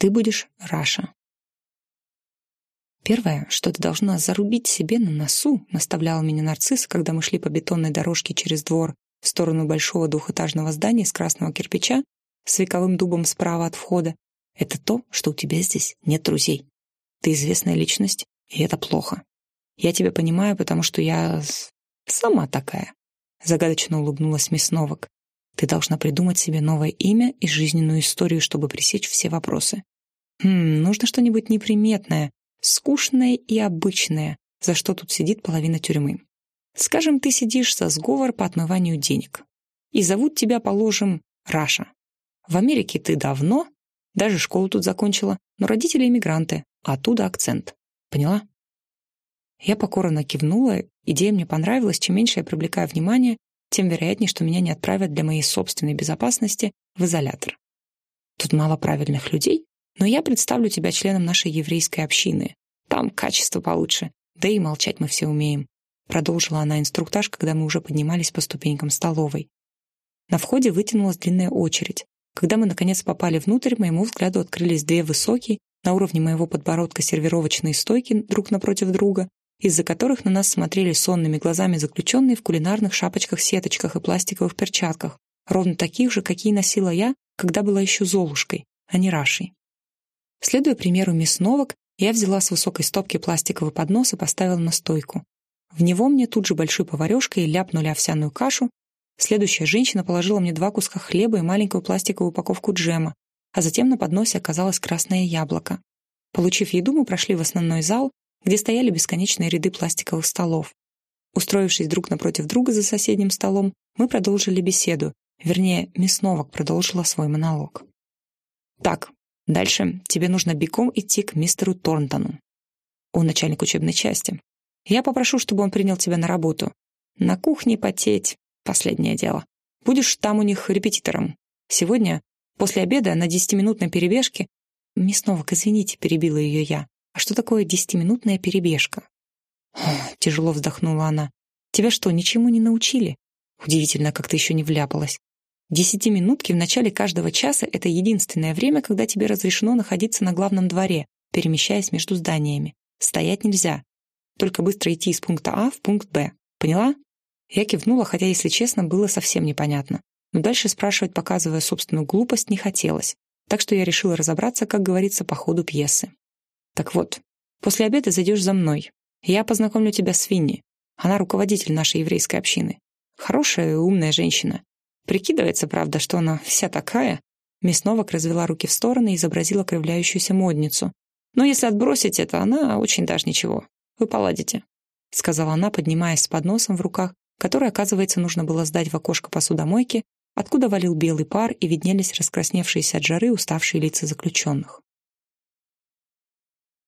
Ты будешь Раша. Первое, что ты должна зарубить себе на носу, наставлял меня нарцисс, когда мы шли по бетонной дорожке через двор в сторону большого двухэтажного здания из красного кирпича с вековым дубом справа от входа, это то, что у тебя здесь нет друзей. Ты известная личность, и это плохо. Я тебя понимаю, потому что я сама такая. Загадочно улыбнулась мисс Новак. Ты должна придумать себе новое имя и жизненную историю, чтобы пресечь все вопросы. Хм, нужно что-нибудь неприметное, скучное и обычное, за что тут сидит половина тюрьмы. Скажем, ты сидишь за сговор по отмыванию денег. И зовут тебя, положим, Раша. В Америке ты давно, даже школу тут закончила, но родители иммигранты, а оттуда акцент. Поняла? Я покорно кивнула, идея мне понравилась, чем меньше я привлекаю внимание, тем вероятнее, что меня не отправят для моей собственной безопасности в изолятор. Тут мало правильных людей, но я представлю тебя членом нашей еврейской общины. Там качество получше, да и молчать мы все умеем. Продолжила она инструктаж, когда мы уже поднимались по ступенькам столовой. На входе вытянулась длинная очередь. Когда мы, наконец, попали внутрь, моему взгляду открылись две высокие, на уровне моего подбородка сервировочные стойки друг напротив друга, из-за которых на нас смотрели сонными глазами заключенные в кулинарных шапочках-сеточках и пластиковых перчатках, ровно таких же, какие носила я, когда была еще Золушкой, а не Рашей. Следуя примеру мисс Новак, я взяла с высокой стопки пластиковый поднос и поставила на стойку. В него мне тут же большой поварешкой ляпнули овсяную кашу, следующая женщина положила мне два куска хлеба и маленькую пластиковую упаковку джема, а затем на подносе оказалось красное яблоко. Получив еду, мы прошли в основной зал, где стояли бесконечные ряды пластиковых столов. Устроившись друг напротив друга за соседним столом, мы продолжили беседу, вернее, мисс продолжила свой монолог. «Так, дальше тебе нужно бегом идти к мистеру Торнтону. Он начальник учебной части. Я попрошу, чтобы он принял тебя на работу. На кухне потеть — последнее дело. Будешь там у них репетитором. Сегодня, после обеда, на десятиминутной перебежке... Мисс извините, перебила ее я. А что такое десятиминутная перебежка? Тяжело вздохнула она. Тебя что, ничему не научили? Удивительно, как ты еще не вляпалась. Десятиминутки в начале каждого часа — это единственное время, когда тебе разрешено находиться на главном дворе, перемещаясь между зданиями. Стоять нельзя. Только быстро идти из пункта А в пункт Б. Поняла? Я кивнула, хотя, если честно, было совсем непонятно. Но дальше спрашивать, показывая собственную глупость, не хотелось. Так что я решила разобраться, как говорится, по ходу пьесы. Так вот, после обеда зайдешь за мной. Я познакомлю тебя с Винни. Она руководитель нашей еврейской общины. Хорошая и умная женщина. Прикидывается, правда, что она вся такая. Мисс Новак развела руки в стороны и изобразила кривляющуюся модницу. Но если отбросить это, она очень даже ничего. Вы поладите, — сказала она, поднимаясь с подносом в руках, который, оказывается, нужно было сдать в окошко посудомойки, откуда валил белый пар и виднелись раскрасневшиеся от жары уставшие лица заключенных.